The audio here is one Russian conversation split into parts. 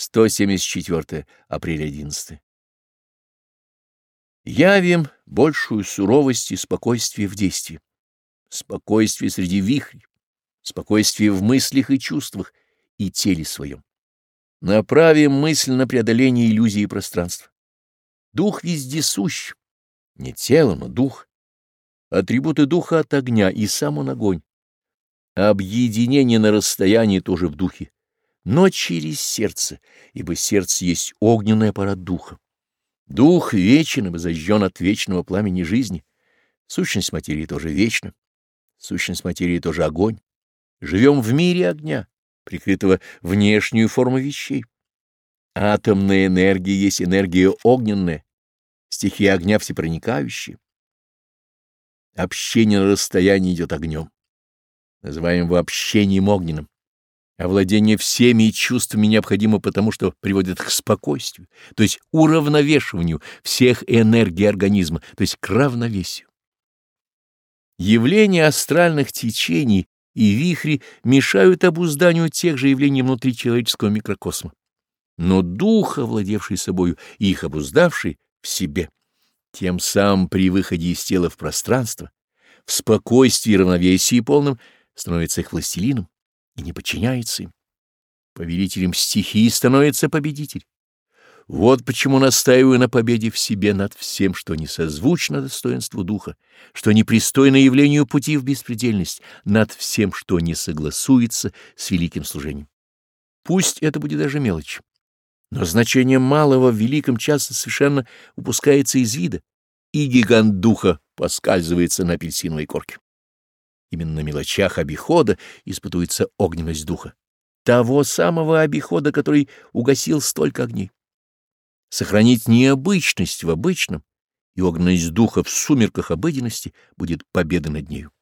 174 апреля 11. Явим большую суровость и спокойствие в действии, спокойствие среди вихрей, спокойствие в мыслях и чувствах и теле своем. Направим мысль на преодоление иллюзии пространства. Дух вездесущ, не тело, но дух. Атрибуты духа от огня, и сам он огонь. Объединение на расстоянии тоже в духе но через сердце, ибо сердце есть огненный пора духа. Дух вечен, ибо зажжен от вечного пламени жизни. Сущность материи тоже вечна, сущность материи тоже огонь. Живем в мире огня, прикрытого внешнюю форму вещей. Атомная энергия есть энергия огненная, стихия огня всепроникающая. Общение на расстоянии идет огнем. Называем его общением огненным. Овладение всеми чувствами необходимо потому, что приводит к спокойствию, то есть уравновешиванию всех энергий организма, то есть к равновесию. Явления астральных течений и вихри мешают обузданию тех же явлений внутри человеческого микрокосма. Но дух, овладевший собою и их обуздавший, в себе. Тем самым при выходе из тела в пространство, в спокойствии и равновесии полном, становится их властелином и не подчиняется им. Повелителем стихии становится победитель. Вот почему настаиваю на победе в себе над всем, что не созвучно достоинству духа, что непристойно явлению пути в беспредельность, над всем, что не согласуется с великим служением. Пусть это будет даже мелочь, но значение малого в великом часто совершенно упускается из вида, и гигант духа поскальзывается на апельсиновой корке. Именно на мелочах обихода испытывается огненность духа, того самого обихода, который угасил столько огней. Сохранить необычность в обычном и огненность духа в сумерках обыденности будет победа над нею.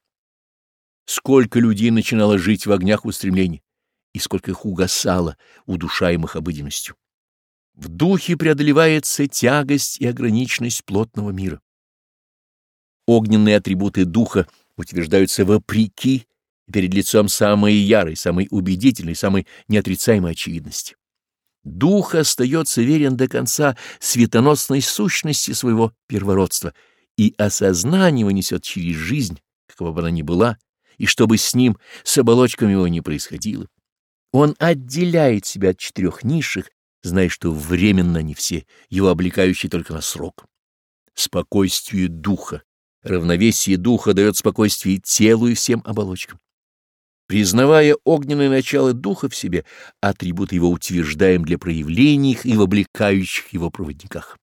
Сколько людей начинало жить в огнях устремлений, и сколько их угасало, удушаемых обыденностью. В духе преодолевается тягость и ограниченность плотного мира. Огненные атрибуты духа — утверждаются вопреки перед лицом самой ярой, самой убедительной, самой неотрицаемой очевидности. Дух остается верен до конца светоносной сущности своего первородства, и осознание его несет через жизнь, какова бы она ни была, и чтобы с ним, с оболочками его не происходило. Он отделяет себя от четырех низших, зная, что временно не все, его облекающие только на срок. Спокойствие духа равновесие духа дает спокойствие телу и всем оболочкам. Признавая огненное начало духа в себе, атрибуты его утверждаем для проявления их и в облекающих его проводниках.